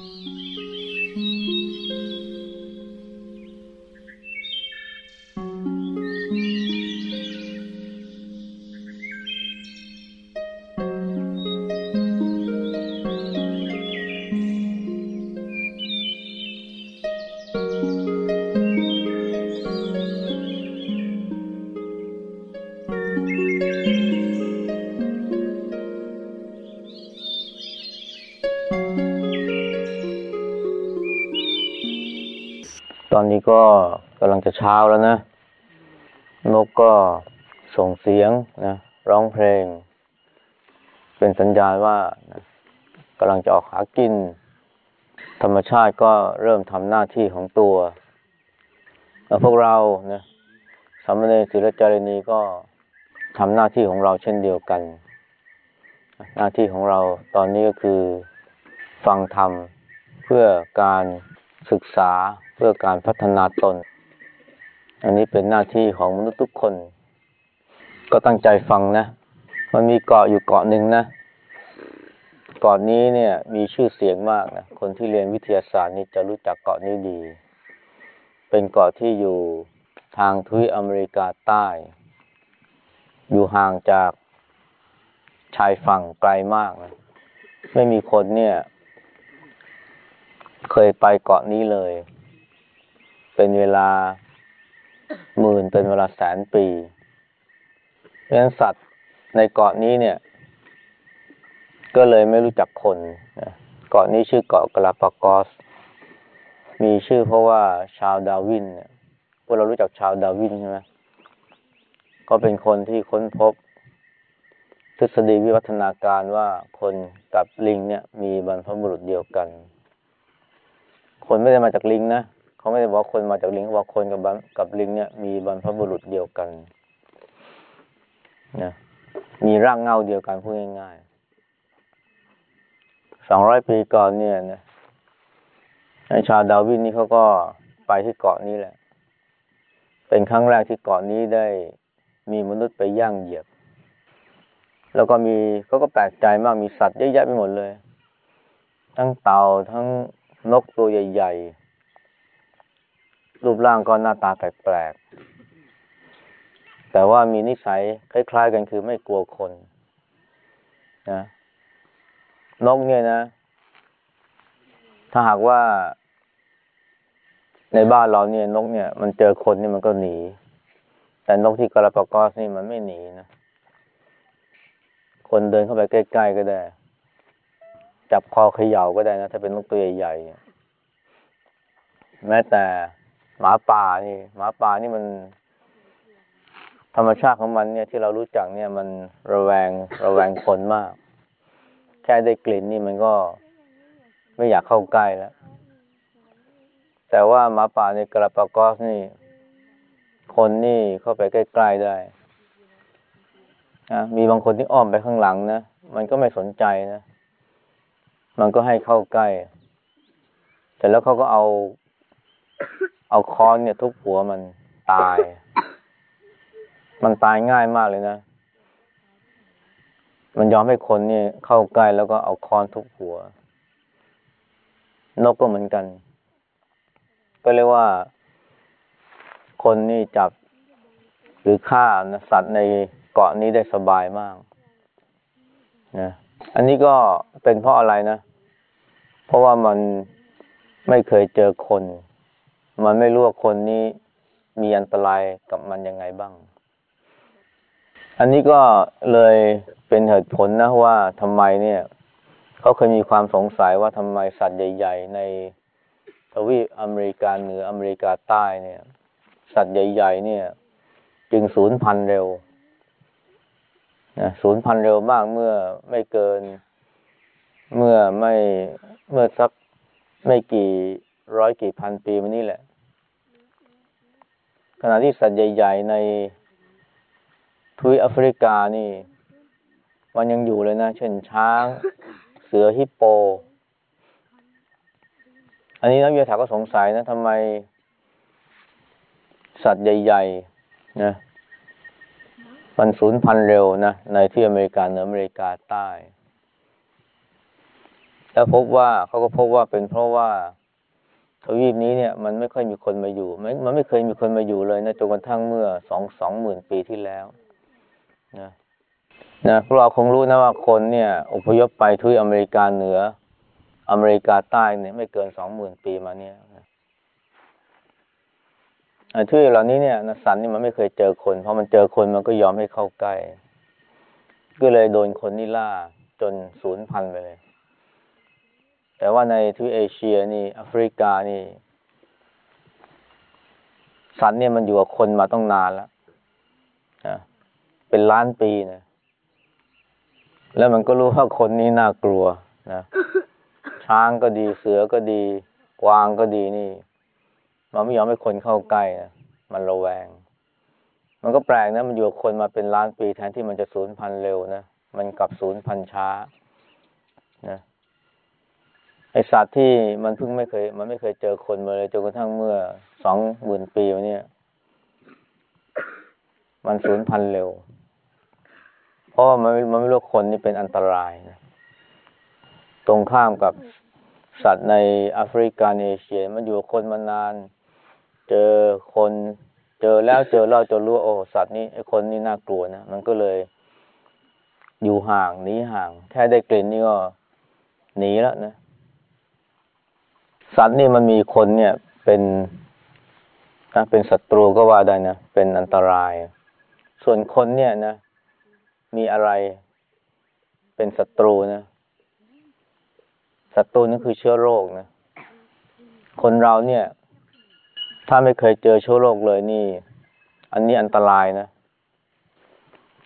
ต อนนี้ก็กำลังจะเช้าแล้วนะ นกก็ส่งเสียงนะ ร้องเพลง เป็นสัญญาณว่ากำลังจะออกหากิน ธรรมชาติก็เริ่มทำหน้าที่ของตัวแล้วพวกเรานะสามเณรศิลจารณีก็ทำหน้าที่ของเราเช่นเดียวกัน หน้าที่ของเราตอนนี้ก็คือฟังธรรมเพื่อการศึกษา พื่อการพัฒนาตน อันนี้เป็นหน้าที่ของมนุษย์ทุกคน ก็ตั้งใจฟังนะ มันมีเกาะอยู่เกาะหนึ่งนะเกาะนี้เนี่ยมีชื่อเสียงมากนะ คนที่เรียนวิทยาศาสตร์นี่จะรู้จักเกาะนี้ดี เป็นเกาะที่อยู่ทางทวีปอเมริกาใต้ อยู่ห่างจากชายฝั่งไกลมากนะ ไม่มีคนเนี่ย เคยไปเกาะนี้เลย เป็นเวลาหมื่นเป็นเวลาแสนปีเพราะฉะนั้นสัตว์ในเกาะนี้เนี่ย ก็เลยไม่รู้จักคนนะเกาะนี้ชื่อเกาะกลาปากอส มีชื่อเพราะว่าชาวดาวินเนี่ยพวกเรารู้จักชาวดาวินใช่ไหมก็เป็นคนที่ค้นพบ ทฤษฎีวิวัฒนาการว่าคนกับลิงเนี่ย มีบรรพบุรุษเดียวกัน คนไม่ได้มาจากลิงนะ เขาไม่ได้บอกคนมาจากลิงเขาบอกคนกับกับลิงเนี่ยมีบรรพบุรุษเดียวกันนะมีร่างเงาเดียวกันพูดง่ายๆสองร้อยปีก่อนเนี่ยนะชาวดาวินนี่เขาก็ไปที่เกาะนี้แหละ เป็นครั้งแรกที่เกาะนี้ได้มีมนุษย์ไปย่างเหยียบ แล้วก็มีเขาก็แปลกใจมากมีสัตว์เยอะแยะไปหมดเลย ทั้งเต่าทั้งนกตัวใหญ่ๆ รูปร่างก็หน้าตาแปลกๆ แต่ว่ามีนิสัยคล้าย ๆ กันคือไม่กลัวคนนะนกเนี่ยนะ ถ้าหากว่า ในบ้านเราเนี่ยนกเนี่ย มันเจอคนนี่มันก็หนี แต่นกที่กาลาปากอสนี่มันไม่หนีนะ คนเดินเข้าไปใกล้ ๆ ก็ได้ จับคอเขย่าก็ได้นะ ถ้าเป็นนกตัวใหญ่ๆแม้แต่ หมาป่านี่หมาป่านี่มัน ธรรมชาติของมันเนี่ยที่เรารู้จักเนี่ย มันระแวงระแวงคนมาก แค่ได้กลิ่นนี่มันก็ไม่อยากเข้าใกล้แล้ว แต่ว่าหมาป่าในกระปากอสนี่ คนนี่เข้าไปใกล้ๆได้นะมีบางคนที่อ้อมไปข้างหลังนะ มันก็ไม่สนใจนะ มันก็ให้เข้าใกล้ แต่แล้วเขาก็เอา เอาค้อนเนี่ยทุบหัวมันตาย มันตายง่ายมากเลยนะ มันยอมให้คนนี่เข้าใกล้แล้วก็เอาค้อนทุบหัว นกก็เหมือนกัน ก็เรียกว่า คนนี่จับ หรือฆ่านะสัตว์ในเกาะนี้ได้สบายมากนะอันนี้ก็เป็นเพราะอะไรนะ เพราะว่ามันไม่เคยเจอคน มันไม่รู้ว่าคนนี้มีอันตรายกับมันยังไงบ้าง อันนี้ก็เลยเป็นเหตุผลนะว่าทำไมเนี่ยเขาเคยมีความสงสัยว่าทำไมสัตว์ใหญ่ ๆ ในทวีปอเมริกาเหนืออเมริกาใต้เนี่ย สัตว์ใหญ่ ๆ เนี่ย จึงสูญพันธุ์เร็วนะสูญพันธุ์เร็วมากเมื่อไม่เกิน เมื่อไม่เมื่อสักไม่กี่ร้อยกี่พันปีมานี้แหละ ขณะที่สัตว์ใหญ่ ๆ ในทวีปแอฟริกานี่ มันยังอยู่เลยนะ เช่นช้าง เสือฮิปโป อันนี้นักวิทยาศาสตร์ก็สงสัยนะทำไม สัตว์ใหญ่ ๆ นะมันสูญพันธุ์เร็วนะ ในที่อเมริกาเหนืออเมริกาใต้ แล้วพบว่าเขาก็พบว่าเป็นเพราะว่า ทวีปนี้เนี่ยมันไม่ค่อยมีคนมาอยู่ม่มันไม่เคยมีคนมาอยู่เลยนะจนกระทั่งเมื่อสองสองหมื่นปีที่แล้วนะนะพวกเราคงรู้นะว่าคนเนี่ยอพยพไปทวีปอเมริกาเหนือ อเมริกาใต้เนี่ยไม่เกินสองหมื่นปีมาเนี่ยทวีปเหล่านี้เนี่ยนะสันนี่มันไม่เคยเจอคนเพราะมันเจอคนมันก็ยอมให้เข้าใกล้ ก็เลยโดนคนนี่ล่าจนสูญพันไปเลย แต่ว่าในทวีเอเชียนี่แอฟริกานี่ สัตว์เนี่ยมันอยู่กับคนมาต้องนานแล้วนะเป็นล้านปีนะแล้วมันก็รู้ว่าคนนี้น่ากลัวนะช้างก็ดีเสือก็ดี กวางก็ดีนี่ มันไม่ยอมให้คนเข้าใกล้นะมันระแวง มันก็แปลกนะมันอยู่กับคนมาเป็นล้านปีแทนที่มันจะสูญพันธุ์เร็วนะมันกลับสูญพันธุ์ช้านะ ไอสัตว์ที่มันเพิ่งไม่เคย มันไม่เคยเจอคนมาเลยจนกระทั่งเมื่อสองหมื่นปีมาเนี่ย มันสูญพันธุ์เร็ว เพราะมันมันไม่รู้คนนี่เป็นอันตรายนะตรงข้ามกับสัตว์ในแอฟริกาเอเชีย มันอยู่คนมานาน เจอคน เจอแล้วเจอเล่าจนรู้โอ้สัตว์นี้ไอคนนี่น่ากลัวนะมันก็เลยอยู่ห่างหนีห่าง แค่ได้กลิ่นนี่ก็หนีแล้วนะ สัตว์นี่มันมีคนเนี่ยเป็นนะเป็นศัตรูก็ว่าได้นะ เป็นอันตราย ส่วนคนเนี่ยนะ มีอะไรเป็นศัตรูนะศัตรูนั่นคือเชื้อโรคนะ คนเราเนี่ย ถ้าไม่เคยเจอเชื้อโรคเลยนี่ อันนี้อันตรายนะ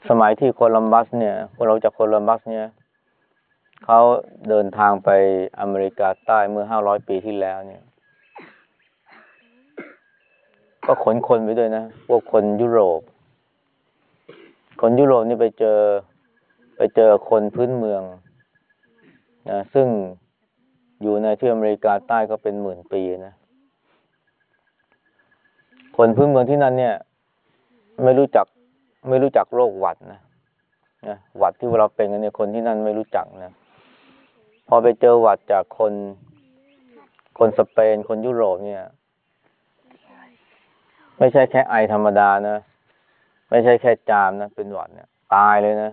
สมัยที่โคลัมบัสเนี่ย คนเราจากโคลัมบัสเนี่ย เขาเดินทางไปอเมริกาใต้เมื่อห้าร้อยปีที่แล้วเนี่ย ก็ขนคนไปด้วยนะ พวกคนยุโรป คนยุโรปนี่ไปเจอ ไปเจอคนพื้นเมืองนะซึ่งอยู่ในที่อเมริกาใต้ก็เป็นหมื่นปีนะ คนพื้นเมืองที่นั่นเนี่ย ไม่รู้จักไม่รู้จักโรคหวัดนะนะหวัดที่เราเป็นกันเนี่ยคนที่นั่นไม่รู้จักนะ พอไปเจอหวัดจากคน คนสเปน คนยุโรปเนี่ย ไม่ใช่แค่ไอธรรมดานะ ไม่ใช่แค่จามนะ เป็นหวัดเนี่ย ตายเลยนะ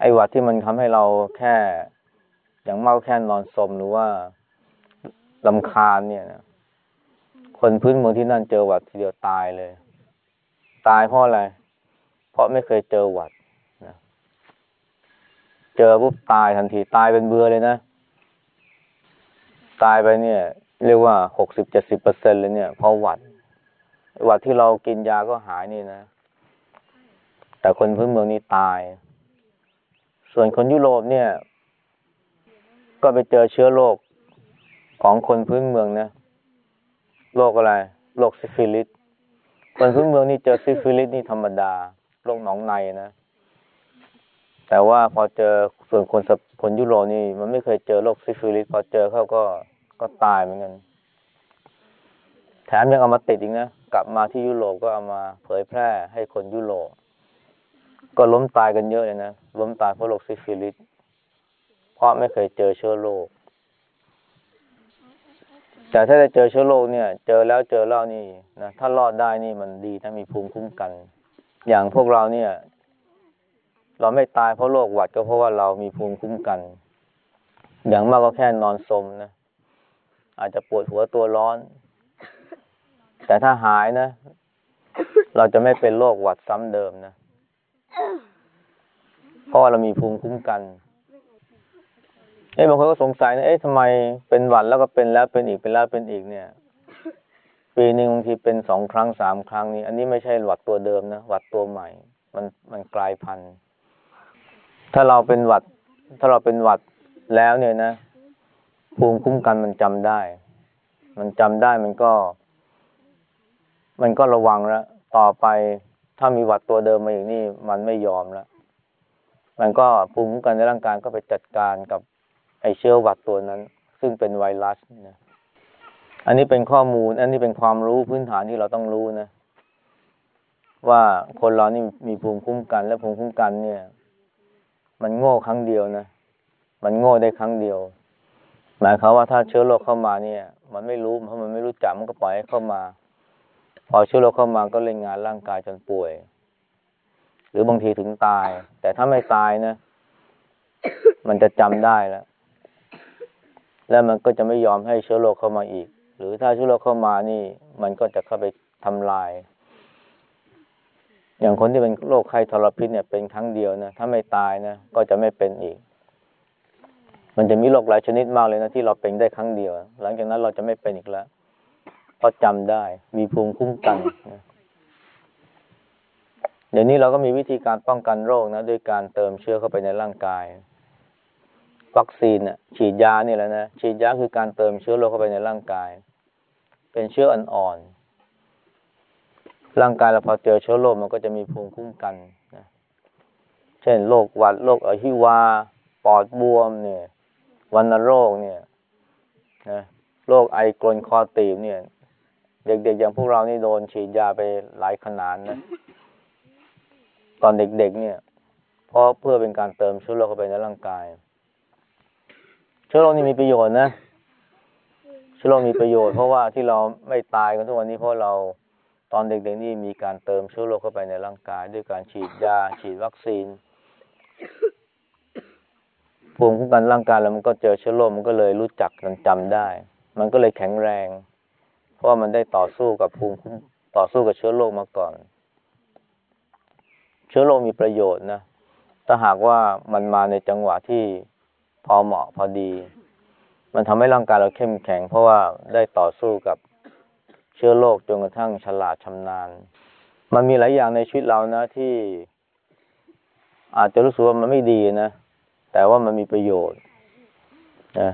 ไอหวัดที่มันทำให้เราแค่ อย่างมากแค่นอนสมหรือว่าลำคาญเนี่ยนะคนพื้นเมืองที่นั่นเจอหวัดทีเดียวตายเลย ตายเพราะอะไร เพราะไม่เคยเจอหวัด เจอปุ๊บตายทันทีตายเป็นเบื่อเลยนะ ตายไปเนี่ย เรียกว่าหกสิบเจ็ดสิบเปอร์เซ็นต์เลยเนี่ยเพราะหวัด หวัดที่เรากินยาก็หายนี่นะ แต่คนพื้นเมืองนี่ตาย ส่วนคนยุโรปเนี่ย ก็ไปเจอเชื้อโรคของคนพื้นเมืองนะโรคอะไรโรคซิฟิลิสคนพื้นเมืองนี่เจอซิฟิลิสนี่ธรรมดาโรคหนองในนะ แต่ว่าพอเจอส่วนคนคนยุโรปนี่ มันไม่เคยเจอโรคซิฟิลิสพอเจอเขาก็ก็ตายเหมือนกัน แถมยังเอามาติดอีกนะ กลับมาที่ยุโรปก็เอามาเผยแพร่ให้คนยุโรปก็ล้มตายกันเยอะเลยนะ ล้มตายเพราะโรคซิฟิลิสเพราะไม่เคยเจอเชื้อโรคแต่ถ้าได้เจอเชื้อโรคเนี่ย เจอแล้วเจอเล่านี่นะถ้ารอดได้นี่มันดีถ้ามีภูมิคุ้มกัน อย่างพวกเราเนี่ย เราไม่ตายเพราะโรคหวัดก็เพราะว่าเรามีภูมิคุ้มกัน อย่างมากก็แค่นอนสมนะ อาจจะปวดหัวตัวร้อน แต่ถ้าหายนะ เราจะไม่เป็นโรคหวัดซ้ำเดิมนะ เพราะเรามีภูมิคุ้มกัน เอ้บางคนก็สงสัยนะ เอ๊ะทำไมเป็นหวัดแล้วก็เป็นแล้วเป็นอีกเป็นแล้วเป็นอีกเนี่ยปีหนึ่งบางทีเป็นสองครั้งสามครั้งนี้อันนี้ไม่ใช่หวัดตัวเดิมนะหวัดตัวใหม่ มันมันกลายพันธุ์ ถ้าเราเป็นหวัด ถ้าเราเป็นหวัดแล้วเนี่ยนะภูมิคุ้มกันมันจำได้ มันจำได้มันก็ มันก็ระวังแล้วต่อไปถ้ามีหวัดตัวเดิมมาอย่างนี้มันไม่ยอมแล้วมันก็ภูมิคุ้มกันในร่างกายก็ไปจัดการกับไอเชื้อหวัดตัวนั้น ซึ่งเป็นไวรัสนะอันนี้เป็นข้อมูล อันนี้เป็นความรู้พื้นฐานที่เราต้องรู้นะ ว่าคนเรานี่มีภูมิคุ้มกัน และภูมิคุ้มกันเนี่ย มันโง่ครั้งเดียวนะ มันโง่ได้ครั้งเดียว หมายความว่าถ้าเชื้อโรคเข้ามาเนี่ย มันไม่รู้เพราะมันไม่รู้จักมันก็ปล่อยให้เข้ามา พอเชื้อโรคเข้ามาก็เล่นงานร่างกายจนป่วย หรือบางทีถึงตาย แต่ถ้าไม่ตายนะ มันจะจำได้แล้ว แล้วมันก็จะไม่ยอมให้เชื้อโรคเข้ามาอีก หรือถ้าเชื้อโรคเข้ามานี่ มันก็จะเข้าไปทำลาย อย่างคนที่เป็นโรคไข้ทรพิษเนี่ยเป็นครั้งเดียวนะ ถ้าไม่ตายนะ ก็จะไม่เป็นอีก มันจะมีโรคหลายชนิดมากเลยนะที่เราเป็นได้ครั้งเดียว หลังจากนั้นเราจะไม่เป็นอีกแล้วเพราะจำได้ มีภูมิคุ้มกันนะเดี๋ยวนี้เราก็มีวิธีการป้องกันโรคนะด้วยการเติมเชื้อเข้าไปในร่างกาย วัคซีนอะ ฉีดยานี่แหละนะฉีดยาคือการเติมเชื้อโรคเข้าไปในร่างกาย เป็นเชื้ออ่อนๆ ร่างกายเราพอเจอเชื้อโรคมันก็จะมีภูมิคุ้มกันนะเช่นโรคหวัดโรคอหิวา ปอดบวมเนี่ยวัณโรคเนี่ยนะโรคไอกรนคอตีบเนี่ย เด็กๆอย่างพวกเรานี่โดนฉีดยาไปหลายขนาดนะ ตอนเด็กๆเนี่ย เพราะเพื่อเป็นการเติมเชื้อโรคเข้าไปในร่างกาย เชื้อโรคนี่มีประโยชน์นะเชื้อโรคมีประโยชน์เพราะว่าที่เราไม่ตายกันทุกวันนี้เพราะเรา ตอนเด็กๆนี่มีการเติมเชื้อโรคเข้าไปในร่างกาย ด้วยการฉีดยา ฉีดวัคซีนภูมิคุ้มกันร่างกายแล้วมันก็เจอเชื้อโรคมันก็เลยรู้จักมันจำได้ มันก็เลยแข็งแรง เพราะว่ามันได้ต่อสู้กับภูมิคุ้มต่อสู้กับเชื้อโรคมาก่อน เชื้อโรคมีประโยชน์นะถ้าหากว่ามันมาในจังหวะที่พอเหมาะพอดี มันทำให้ร่างกายเราเข้มแข็ง เพราะว่าได้ต่อสู้กับ เชื้อโรคจนกระทั่งฉลาดชำนาญ มันมีหลายอย่างในชีวิตเรานะที่ อาจจะรู้สึกว่ามันไม่ดีนะ แต่ว่ามันมีประโยชน์นะ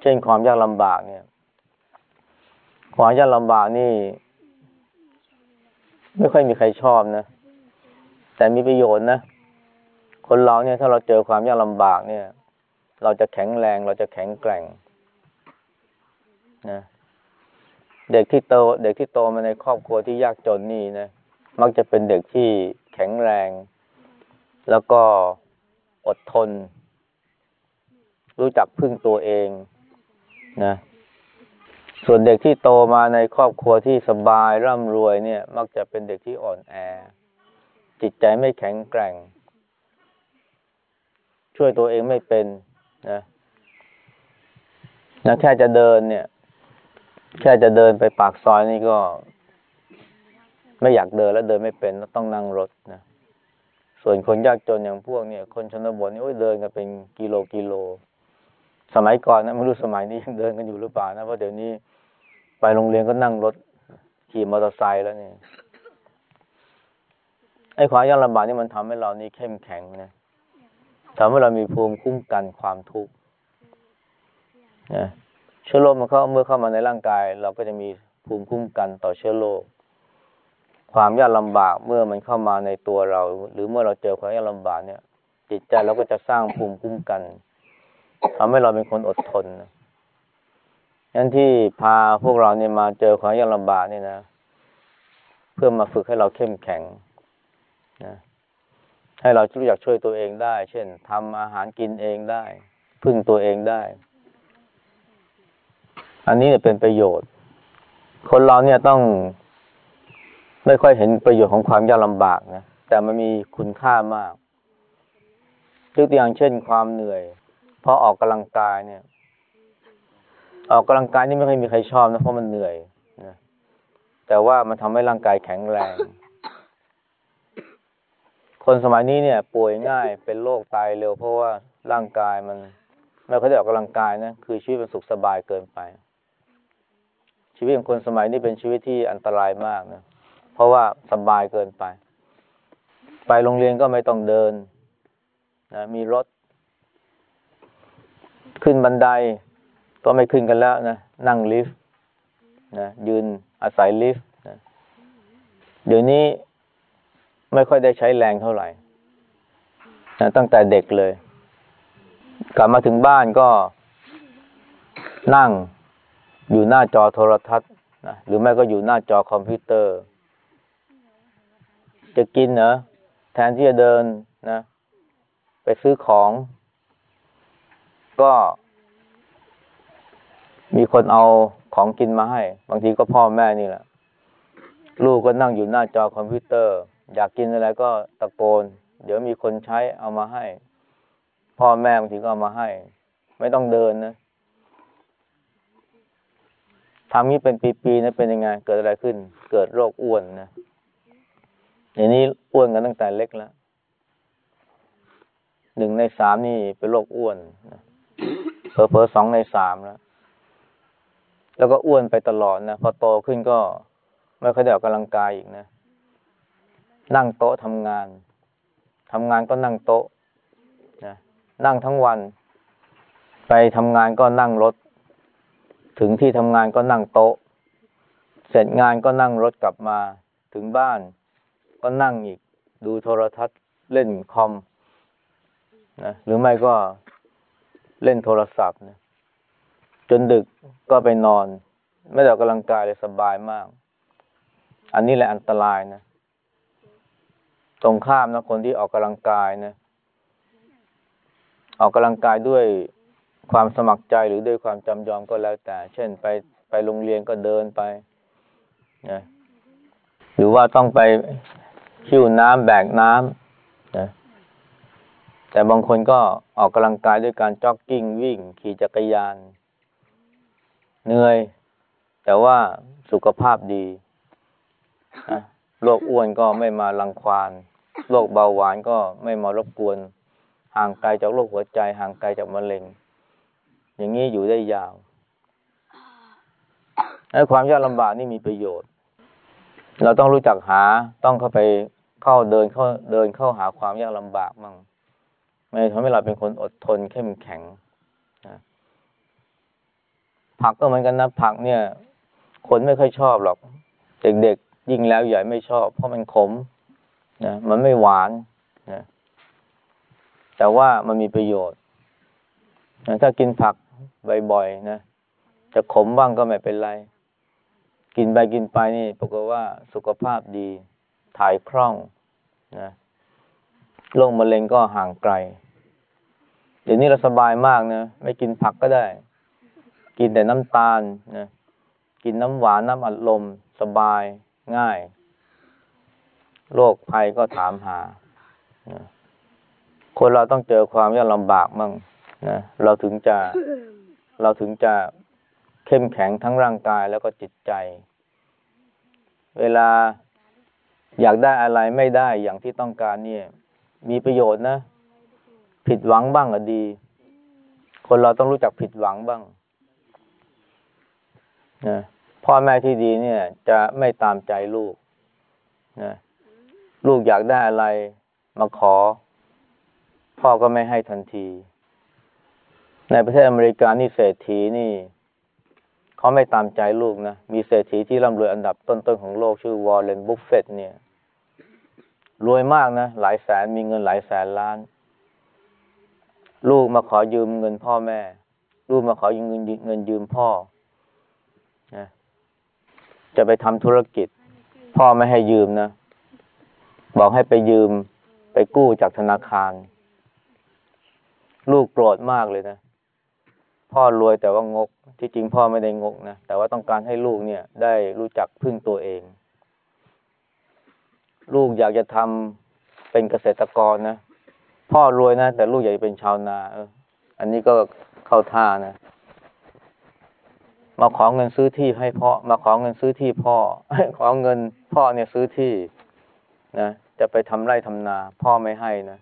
เช่นความยากลำบากเนี่ย ความยากลำบากนี่ ไม่ค่อยมีใครชอบนะ แต่มีประโยชน์นะ คนเราเนี่ย ถ้าเราเจอความยากลำบากเนี่ย เราจะแข็งแรง เราจะแข็งแกร่งนะ เด็กที่โต เด็กที่โตมาในครอบครัวที่ยากจนนี่นะมักจะเป็นเด็กที่แข็งแรง แล้วก็อดทน รู้จักพึ่งตัวเองนะ ส่วนเด็กที่โตมาในครอบครัวที่สบายร่ำรวยเนี่ย มักจะเป็นเด็กที่อ่อนแอ จิตใจไม่แข็งแกร่ง ช่วยตัวเองไม่เป็นนะนะแค่จะเดินเนี่ย แค่จะเดินไปปากซอยนี่ก็ ไม่อยากเดินแล้วเดินไม่เป็นต้องนั่งรถนะส่วนคนยากจนอย่างพวกเนี่ย คนชนบทนี่ยเดินกันเป็นกิโลกิโล สมัยก่อนนะไม่รู้สมัยนี้ยังเดินกันอยู่หรือเปล่านะเพราะเดี๋ยวนี้ไปโรงเรียนก็นั่งรถขี่มอเตอร์ไซค์แล้วเนี่ยไอ้ความยากลำบากนี่มันทำให้เรานี่เข้มแข็งนะทำให้เรามีภูมิคุ้มกันความทุกข์นะ เชื้อโรคมันเข้าเมื่อเข้ามาในร่างกาย เราก็จะมีภูมิคุ้มกันต่อเชื้อโรคความยากลำบากเมื่อมันเข้ามาในตัวเรา หรือเมื่อเราเจอความยากลำบากเนี่ย จิตใจเราก็จะสร้างภูมิคุ้มกันทำให้เราเป็นคนอดทนนะงั้นที่พาพวกเราเนี่ยมาเจอความยากลำบากนี่นะ เพื่อมาฝึกให้เราเข้มแข็งนะให้เรารู้จักช่วยตัวเองได้ เช่นทำอาหารกินเองได้ พึ่งตัวเองได้ อันนี้เนี่ยเป็นประโยชน์ คนเราเนี่ยต้องไม่ค่อยเห็นประโยชน์ของความยากลำบากนะแต่มันมีคุณค่ามากยกตัวอย่างเช่นความเหนื่อยพอออกกำลังกายเนี่ย ออกกำลังกายนี่ไม่เคยมีใครชอบนะเพราะมันเหนื่อยนะแต่ว่ามันทำให้ร่างกายแข็งแรง คนสมัยนี้เนี่ย ป่วยง่ายเป็นโรคตายเร็ว เพราะว่าร่างกายมันไม่ค่อยได้ออกกำลังกายนะคือชีวิตมันสุขสบายเกินไป ชีวิตของคนสมัยนี้เป็นชีวิตที่อันตรายมากนะ เพราะว่าสบายเกินไป ไปโรงเรียนก็ไม่ต้องเดินนะมีรถ ขึ้นบันไดก็ไม่ขึ้นกันแล้วนะนั่งลิฟต์นะยืนอาศัยลิฟต์นะเดี๋ยวนี้ไม่ค่อยได้ใช้แรงเท่าไหร่นะตั้งแต่เด็กเลย กลับมาถึงบ้านก็นั่ง อยู่หน้าจอโทรทัศน์นะหรือไม่ก็อยู่หน้าจอคอมพิวเตอร์ จะกินเหรอแทนที่จะเดินนะ ไปซื้อของ ก็ มีคนเอาของกินมาให้ บางทีก็พ่อแม่นี่แหละ ลูกก็นั่งอยู่หน้าจอคอมพิวเตอร์ อยากกินอะไรก็ตะโกน เดี๋ยวมีคนใช้เอามาให้ พ่อแม่บางทีก็เอามาให้ ไม่ต้องเดินนะ ทำนี้เป็นปีๆนะเป็นยังไงเกิดอะไรขึ้น เกิดโรคอ้วนนะอย่างนี้อ้วนกันตั้งแต่เล็กแล้วหนึ่งในสามนี่เป็นโรคอ้วนเพอเพอสองในสามแล้วแล้วก็อ้วนไปตลอดนะพอโตขึ้นก็ไม่ค่อยได้ออกกำลังกายอีกนะ นั่งโต๊ะทำงานทำงานก็นั่งโต๊ะนะนั่งทั้งวัน ไปทำงานก็นั่งรถ ถึงที่ทำงานก็นั่งโต๊ะ เสร็จงานก็นั่งรถกลับมา ถึงบ้านก็นั่งอีก ดูโทรทัศน์เล่นคอมนะหรือไม่ก็เล่นโทรศัพท์นะจนดึกก็ไปนอน ไม่ได้ออกกำลังกายเลยสบายมาก อันนี้แหละอันตรายนะ ตรงข้ามนะคนที่ออกกำลังกายนะ ออกกำลังกายด้วย ความสมัครใจหรือด้วยความจำยอมก็แล้วแต่ เช่นไปไปโรงเรียนก็เดินไปนะหรือว่าต้องไปคิ้วน้ำแบกน้ำนะแต่บางคนก็ออกกำลังกายด้วยการจ็อกกิ้งวิ่ง ขี่จักรยาน เหนื่อย แต่ว่าสุขภาพดีโรคอ้วนก็ไม่มาลังควานโรคเบาหวานก็ไม่มารบกวน ห่างไกลจากโรคหัวใจ ห่างไกลจากมะเร็ง อย่างนี้อยู่ได้ยาวและความยากลำบากนี่มีประโยชน์ เราต้องรู้จักหาต้องเข้าไปเข้าเดินเข้าเดินเข้าหาความยากลำบากมั่งไม่ทำให้เราเป็นคนอดทนเข้มแข็งนะผักก็เหมือนกันนะผักเนี่ย คนไม่ค่อยชอบหรอก เด็กๆยิ่งแล้วใหญ่ไม่ชอบ เพราะมันขมนะมันไม่หวานนะแต่ว่ามันมีประโยชน์นะถ้ากินผัก บ่อยๆนะจะขมบ้างก็ไม่เป็นไร กินไปกินไปนี่ปรากฏว่าสุขภาพดี ถ่ายคล่องนะโรคมะเร็งก็ห่างไกล เดี๋ยวนี้เราสบายมากนะไม่กินผักก็ได้ กินแต่น้ำตาลนะกินน้ำหวานน้ำอัดลมสบายง่ายโรคภัยก็ถามหานะคนเราต้องเจอความยากลำบากมั่ง นะเราถึงจะเราถึงจะเข้มแข็งทั้งร่างกายแล้วก็จิตใจ เวลาอยากได้อะไรไม่ได้อย่างที่ต้องการเนี่ย มีประโยชน์นะ ผิดหวังบ้างก็ดี คนเราต้องรู้จักผิดหวังบ้างนะพ่อแม่ที่ดีเนี่ย จะไม่ตามใจลูกนะลูกอยากได้อะไรมาขอ พ่อก็ไม่ให้ทันที ในประเทศอเมริกานี่เศรษฐีนี่เขาไม่ตามใจลูกนะ มีเศรษฐีที่ร่ำรวยอันดับต้นๆของโลกชื่อวอร์เรนบุฟเฟตเนี่ย รวยมากนะ หลายแสนมีเงินหลายแสนล้าน ลูกมาขอยืมเงินพ่อแม่ ลูกมาขอยืมเงินเงินยืมพ่อนะจะไปทำธุรกิจ พ่อไม่ให้ยืมนะ บอกให้ไปยืมไปกู้จากธนาคาร ลูกโกรธมากเลยนะ พ่อรวยแต่ว่างก ที่จริงพ่อไม่ได้งกนะ แต่ว่าต้องการให้ลูกเนี่ย ได้รู้จักพึ่งตัวเอง ลูกอยากจะทำเป็นเกษตรกรนะ พ่อรวยนะ แต่ลูกอยากจะเป็นชาวนาเอออันนี้ก็เข้าท่านะ มาขอเงินซื้อที่ให้พ่อ มาขอเงินซื้อที่พ่อ ขอเงินพ่อเนี่ยซื้อที่นะ จะไปทำไร่ทำนา พ่อไม่ให้นะ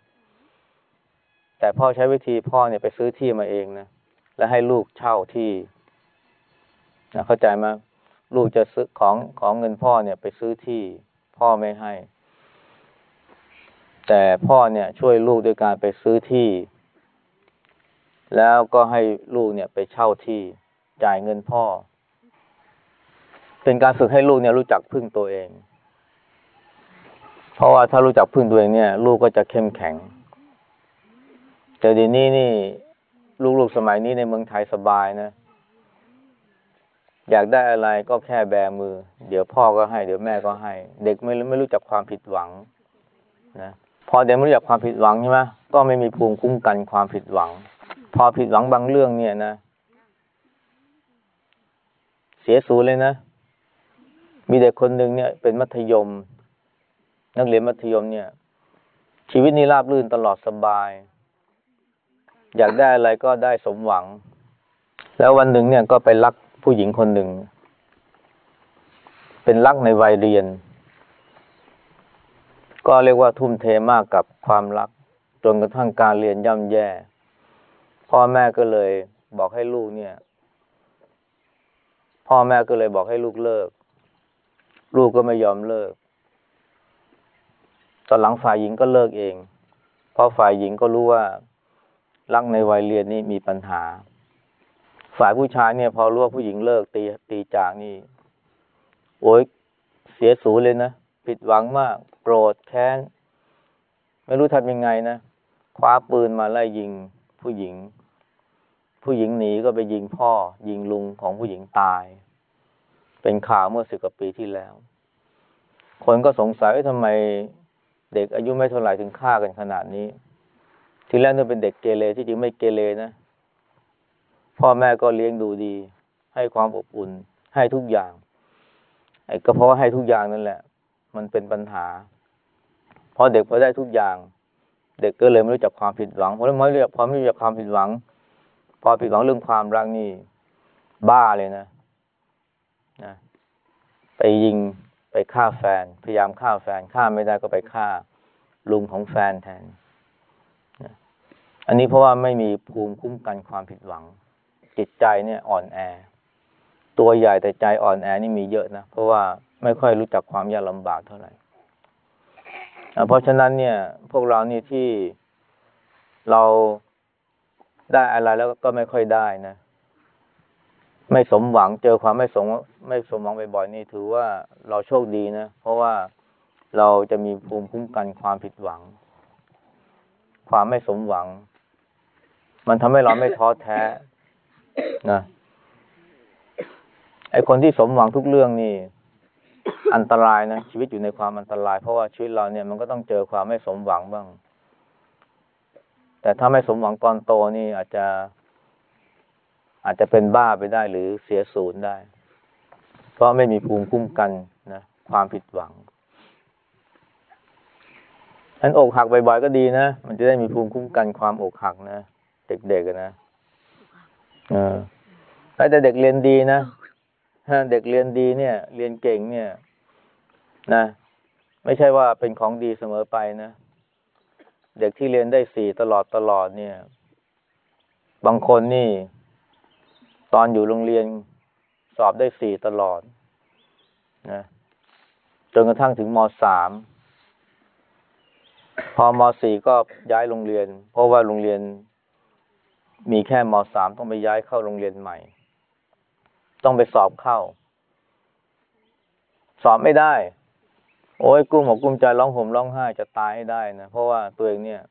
แต่พ่อใช้วิธีพ่อเนี่ยไปซื้อที่มาเองนะ และให้ลูกเช่าที่นะเข้าใจไหมลูกจะซื้อของของเงินพ่อเนี่ยไปซื้อที่พ่อไม่ให้ แต่พ่อเนี่ยช่วยลูกโดยการไปซื้อที่ แล้วก็ให้ลูกเนี่ยไปเช่าที่จ่ายเงินพ่อ เป็นการฝึกให้ลูกเนี่ยรู้จักพึ่งตัวเอง เพราะว่าถ้ารู้จักพึ่งตัวเองเนี่ย ลูกก็จะเข้มแข็ง แต่เดี๋ยวนี้นี่ ลูกๆสมัยนี้ในเมืองไทยสบายนะ อยากได้อะไรก็แค่แบมือ เดี๋ยวพ่อก็ให้ เดี๋ยวแม่ก็ให้ เด็กไม่ไม่รู้จักความผิดหวังนะพอเด็กไม่รู้จักความผิดหวังใช่ไหมก็ไม่มีภูมิคุ้มกันความผิดหวัง พอผิดหวังบางเรื่องเนี่ยนะ เสียสูญเลยนะ มีเด็กคนหนึ่งเนี่ย เป็นมัธยม นักเรียนมัธยมเนี่ย ชีวิตนี้ราบรื่นตลอดสบาย อยากได้อะไรก็ได้สมหวัง แล้ววันหนึ่งเนี่ยก็ไปรักผู้หญิงคนหนึ่ง เป็นรักในวัยเรียน ก็เรียกว่าทุ่มเทมากกับความรัก จนกระทั่งการเรียนย่ำแย่ พ่อแม่ก็เลยบอกให้ลูกเนี่ย พ่อแม่ก็เลยบอกให้ลูกเลิก ลูกก็ไม่ยอมเลิก ตอนหลังฝ่ายหญิงก็เลิกเอง เพราะฝ่ายหญิงก็รู้ว่า รักในวัยเรียนนี่มีปัญหา ฝ่ายผู้ชายเนี่ยพอรู้ว่าผู้หญิงเลิกตีตีจากนี่ โอ้ยเสียสูเลยนะ ผิดหวังมาก โกรธแค้น ไม่รู้ทำยังไงนะ คว้าปืนมาไล่ยิงผู้หญิง ผู้หญิงหนีก็ไปยิงพ่อ ยิงลุงของผู้หญิงตาย เป็นข่าวเมื่อสิบกว่าปีที่แล้ว คนก็สงสัยว่าทำไมเด็กอายุไม่เท่าไหร่ถึงฆ่ากันขนาดนี้ ทีแรกนี่เป็นเด็กเกเรที่จริงไม่เกเรนะ พ่อแม่ก็เลี้ยงดูดี ให้ความอบอุ่น ให้ทุกอย่างไอ้ก็เพราะให้ทุกอย่างนั่นแหละ มันเป็นปัญหาพอเด็กพอได้ทุกอย่าง เด็กก็เลยไม่รู้จักความผิดหวังเพราะไม่รู้จักพอไม่รู้จักความผิดหวัง พอผิดหวังเรื่องความรักนี่ บ้าเลยนะนะไปยิงไปฆ่าแฟน พยายามฆ่าแฟนฆ่าไม่ได้ก็ไปฆ่าลุงของแฟนแทน อันนี้เพราะว่าไม่มีภูมิคุ้มกันความผิดหวัง จิตใจเนี่ยอ่อนแอ ตัวใหญ่แต่ใจอ่อนแอนี่มีเยอะนะเพราะว่าไม่ค่อยรู้จักความยากลำบากเท่าไหร่เพราะฉะนั้นเนี่ย พวกเรานี่ที่เราได้อะไรแล้วก็ไม่ค่อยได้นะไม่สมหวังเจอความไม่สมไม่สมหวังบ่อยๆนี่ถือว่าเราโชคดีนะ เพราะว่าเราจะมีภูมิคุ้มกันความผิดหวัง ความไม่สมหวัง มันทำให้เราไม่ท้อแท้นะไอคนที่สมหวังทุกเรื่องนี่ อันตรายนะชีวิตอยู่ในความอันตราย เพราะว่าชีวิตเราเนี่ยมันก็ต้องเจอความไม่สมหวังบ้าง แต่ถ้าไม่สมหวังตอนโตนี่อาจจะ อาจจะเป็นบ้าไปได้หรือเสียศูนย์ได้ เพราะไม่มีภูมิคุ้มกันนะความผิดหวังอันอกหักบ่อยๆก็ดีนะ มันจะได้มีภูมิคุ้มกันความอกหักนะ เด็กๆนะเออแต่เด็กเรียนดีนะเด็กเรียนดีเนี่ย เรียนเก่งเนี่ย นะ ไม่ใช่ว่าเป็นของดีเสมอไปนะ เด็กที่เรียนได้สี่ตลอดตลอดเนี่ย บางคนนี่ ตอนอยู่โรงเรียนสอบได้สี่ตลอด นะจนกระทั่งถึงมสามพอมสี่ก็ย้ายโรงเรียน เพราะว่าโรงเรียน มีแค่มสามต้องไปย้ายเข้าโรงเรียนใหม่ ต้องไปสอบเข้า สอบไม่ได้ โอ้ยกุ้มหัวกุ้มใจร้องห่มร้องไห้จะตายให้ได้นะ เพราะว่าตัวเองเนี่ย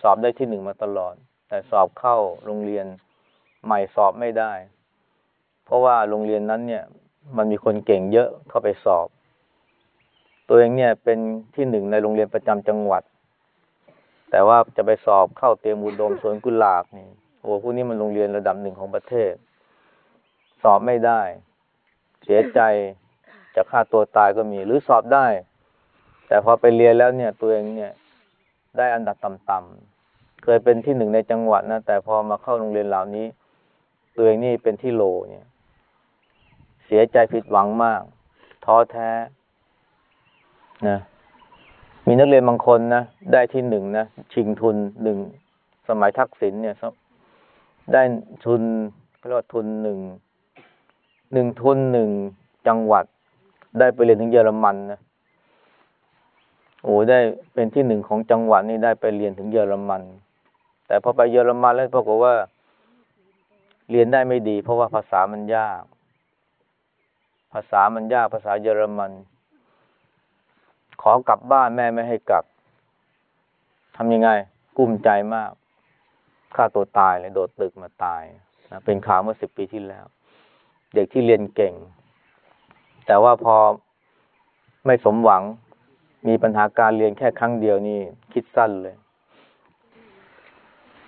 สอบได้ที่หนึ่งมาตลอด แต่สอบเข้าโรงเรียนใหม่สอบไม่ได้ เพราะว่าโรงเรียนนั้นเนี่ย มันมีคนเก่งเยอะเข้าไปสอบ ตัวเองเนี่ยเป็นที่หนึ่งในโรงเรียนประจำจังหวัด แต่ว่าจะไปสอบเข้าเตรียมอุดมสวนกุหลาบนี่ โอ้พวกนี้มันโรงเรียนระดับหนึ่งของประเทศ สอบไม่ได้ เสียใจจะฆ่าตัวตายก็มี หรือสอบได้ แต่พอไปเรียนแล้วเนี่ย ตัวเองเนี่ย ได้อันดับต่ำๆเคยเป็นที่หนึ่งในจังหวัดนะแต่พอมาเข้าโรงเรียนเหล่านี้ ตัวเองนี่เป็นที่โหลเนี่ย เสียใจผิดหวังมากท้อแท้นะมีนักเรียนบางคนนะได้ที่หนึ่งนะชิงทุนหนึ่งสมัยทักษิณเนี่ย ได้ทุนเรียกว่าทุนหนึ่งหนึ่งทุนหนึ่งจังหวัด ได้ไปเรียนถึงเยอรมันนะโอ้ได้เป็นที่หนึ่งของจังหวัดนี่ได้ไปเรียนถึงเยอรมัน แต่พอไปเยอรมันแล้วปรากฏว่า เรียนได้ไม่ดี เพราะว่าภาษามันยาก ภาษามันยากภาษาเยอรมัน ขอกลับบ้านแม่ไม่ให้กลับทำยังไง กุ้มใจมาก ฆ่าตัวตายเลยโดดตึกมาตายนะเป็นข่าวเมื่อสิบปีที่แล้ว เด็กที่เรียนเก่ง แต่ว่าพอไม่สมหวังมีปัญหาการเรียนแค่ครั้งเดียวนี่คิดสั้นเลย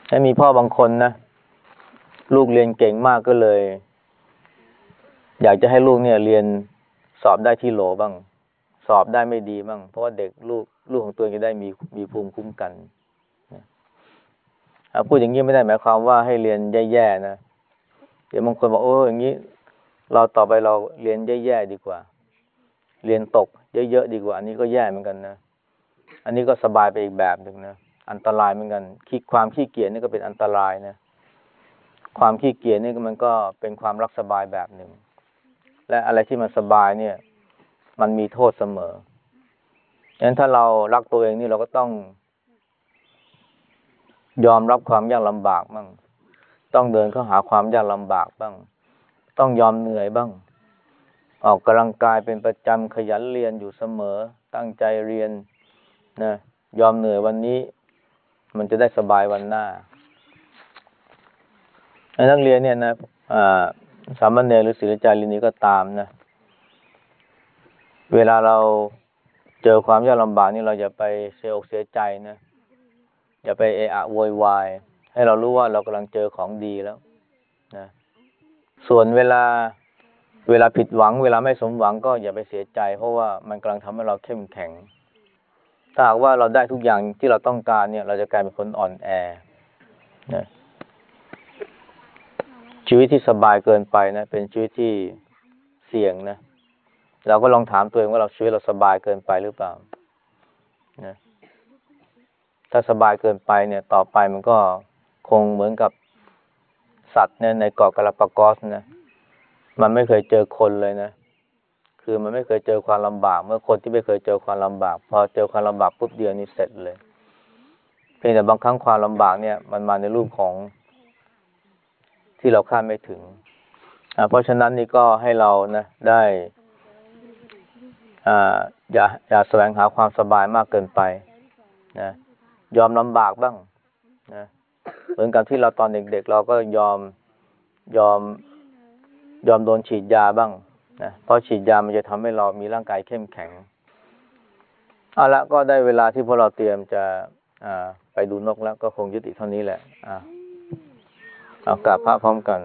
และมีพ่อบางคนนะลูกเรียนเก่งมากก็เลย อยากจะให้ลูกเนี่ย เรียนสอบได้ที่โหลบ้าง สอบได้ไม่ดีบ้าง เพราะว่าเด็กลูกลูกของตัวเองจะได้มีมีภูมิคุ้มกัน พูดอย่างนี้ไม่ได้หมายความว่าให้เรียนแย่ๆนะ เดี๋ยวบางคนบอกโอ้อย่างนี้ เราต่อไปเราเรียนแย่ๆดีกว่า เรียนตกเยอะๆดีกว่า อันนี้ก็แย่เหมือนกันนะ อันนี้ก็สบายไปอีกแบบหนึ่งนะ อันตรายเหมือนกันคิดความขี้เกียจนี่ก็เป็นอันตรายนะ ความขี้เกียจนี่มันก็เป็นความรักสบายแบบหนึ่ง และอะไรที่มันสบายเนี่ย มันมีโทษเสมอฉะนั้นถ้าเรารักตัวเองนี่เราก็ต้อง ยอมรับความยากลำบากบ้าง ต้องเดินเข้าหาความยากลำบากบ้าง ต้องยอมเหนื่อยบ้าง ออกกำลังกายเป็นประจำขยันเรียนอยู่เสมอ ตั้งใจเรียนนะยอมเหนื่อยวันนี้ มันจะได้สบายวันหน้านักเรียนเนี่ยนะอ่าสามเณรหรือศิลจารินีก็ตามนะ เวลาเราเจอความยากลำบากนี่เราอย่าไปเสียอกเสียใจนะ อย่าไปเอะอะโวยวาย ให้เรารู้ว่าเรากำลังเจอของดีแล้วนะส่วนเวลาเวลาผิดหวัง เวลาไม่สมหวังก็อย่าไปเสียใจ เพราะว่ามันกำลังทำให้เราเข้มแข็ง ถ้าหากว่าเราได้ทุกอย่างที่เราต้องการเนี่ย เราจะกลายเป็นคนอ่อนแอนะชีวิตที่สบายเกินไปนะ เป็นชีวิตที่เสี่ยงนะ เราก็ลองถามตัวเองว่าเราชีวิตเราสบายเกินไปหรือเปล่านะ ถ้าสบายเกินไปเนี่ยต่อไปมันก็คงเหมือนกับสัตว์เนี่ยในเกาะกาลาปากอสนะมันไม่เคยเจอคนเลยนะ คือมันไม่เคยเจอความลำบาก เมื่อคนที่ไม่เคยเจอความลำบาก พอเจอความลำบากปุ๊บเดียวนี่เสร็จเลย เพียงแต่บางครั้งความลำบากเนี่ย มันมาในรูปของที่เราคาดไม่ถึงเพราะฉะนั้นนี่ก็ให้เรานะได้อ่าอย่าอย่าแสวงหาความสบายมากเกินไปนะ ยอมลำบากบ้างนะเหมือนกับที่เราตอนเด็กๆเราก็ยอมยอมยอมโดนฉีดยาบ้างนะเพราะฉีดยามันจะทำให้เรามีร่างกายเข้มแข็งเอาละก็ได้เวลาที่พวกเราเตรียมจะไปดูนกแล้วก็คงยุติเท่านี้แหละอ่าเอากราบพระพร้อมกัน